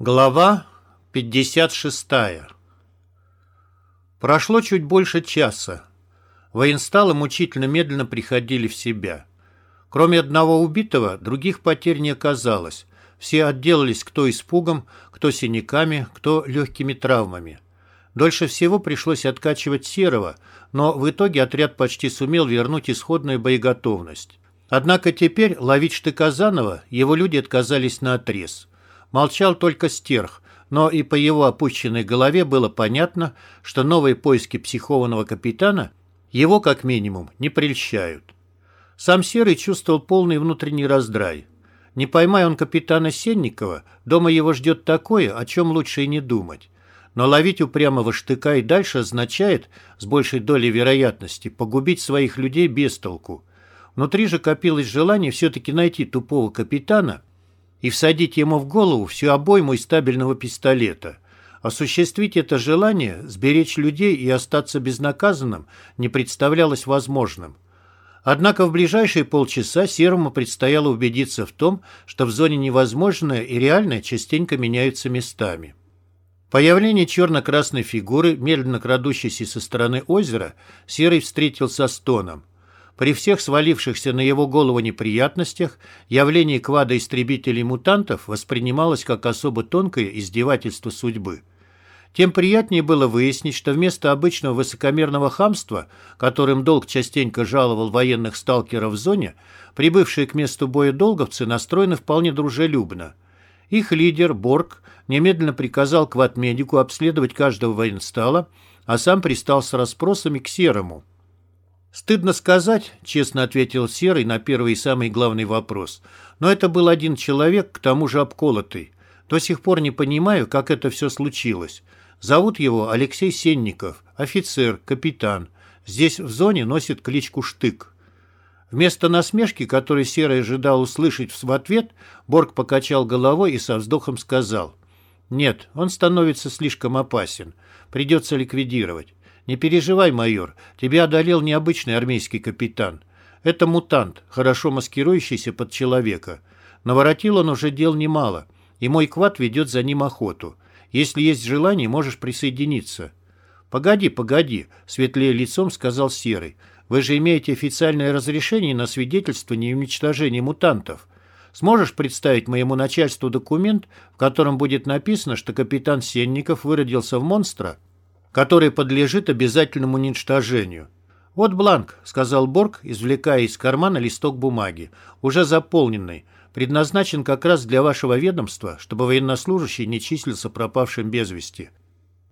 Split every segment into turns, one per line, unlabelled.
Глава 56 Прошло чуть больше часа. Военсталы мучительно медленно приходили в себя. Кроме одного убитого, других потерь не оказалось. Все отделались кто испугом, кто синяками, кто легкими травмами. Дольше всего пришлось откачивать Серого, но в итоге отряд почти сумел вернуть исходную боеготовность. Однако теперь ловить Штыказанова его люди отказались на отрез. Молчал только стерх, но и по его опущенной голове было понятно, что новые поиски психованного капитана его, как минимум, не прельщают. Сам Серый чувствовал полный внутренний раздрай. Не поймая он капитана Сенникова, дома его ждет такое, о чем лучше и не думать. Но ловить упрямого штыка и дальше означает, с большей долей вероятности, погубить своих людей без толку. Внутри же копилось желание все-таки найти тупого капитана и всадить ему в голову всю обойму из стабильного пистолета. Осуществить это желание, сберечь людей и остаться безнаказанным не представлялось возможным. Однако в ближайшие полчаса Серому предстояло убедиться в том, что в зоне невозможное и реальное частенько меняются местами. Появление черно-красной фигуры, медленно крадущейся со стороны озера, Серый встретил со стоном. При всех свалившихся на его голову неприятностях явление квада истребителей-мутантов воспринималось как особо тонкое издевательство судьбы. Тем приятнее было выяснить, что вместо обычного высокомерного хамства, которым долг частенько жаловал военных сталкеров в зоне, прибывшие к месту боя долговцы настроены вполне дружелюбно. Их лидер, Борг, немедленно приказал квад-медику обследовать каждого военстала, а сам пристал с расспросами к Серому – «Стыдно сказать», — честно ответил Серый на первый и самый главный вопрос. «Но это был один человек, к тому же обколотый. До сих пор не понимаю, как это все случилось. Зовут его Алексей Сенников, офицер, капитан. Здесь в зоне носит кличку Штык». Вместо насмешки, которую Серый ожидал услышать в ответ, Борг покачал головой и со вздохом сказал. «Нет, он становится слишком опасен. Придется ликвидировать. «Не переживай, майор, тебя одолел необычный армейский капитан. Это мутант, хорошо маскирующийся под человека. Наворотил он уже дел немало, и мой квад ведет за ним охоту. Если есть желание, можешь присоединиться». «Погоди, погоди», — светлее лицом сказал Серый. «Вы же имеете официальное разрешение на свидетельствование и мутантов. Сможешь представить моему начальству документ, в котором будет написано, что капитан Сенников выродился в монстра?» Который подлежит обязательному уничтожению. «Вот бланк», — сказал Борг, извлекая из кармана листок бумаги, уже заполненный, предназначен как раз для вашего ведомства, чтобы военнослужащий не числился пропавшим без вести.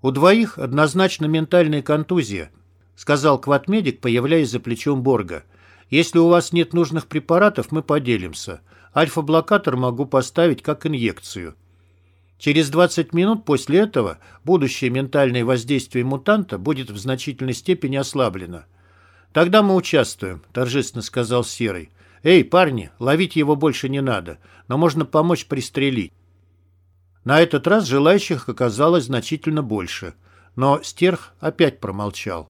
«У двоих однозначно ментальная контузия», — сказал кватмедик, появляясь за плечом Борга. «Если у вас нет нужных препаратов, мы поделимся. Альфа-блокатор могу поставить как инъекцию». Через 20 минут после этого будущее ментальное воздействие мутанта будет в значительной степени ослаблено. «Тогда мы участвуем», – торжественно сказал Серый. «Эй, парни, ловить его больше не надо, но можно помочь пристрелить». На этот раз желающих оказалось значительно больше, но Стерх опять промолчал.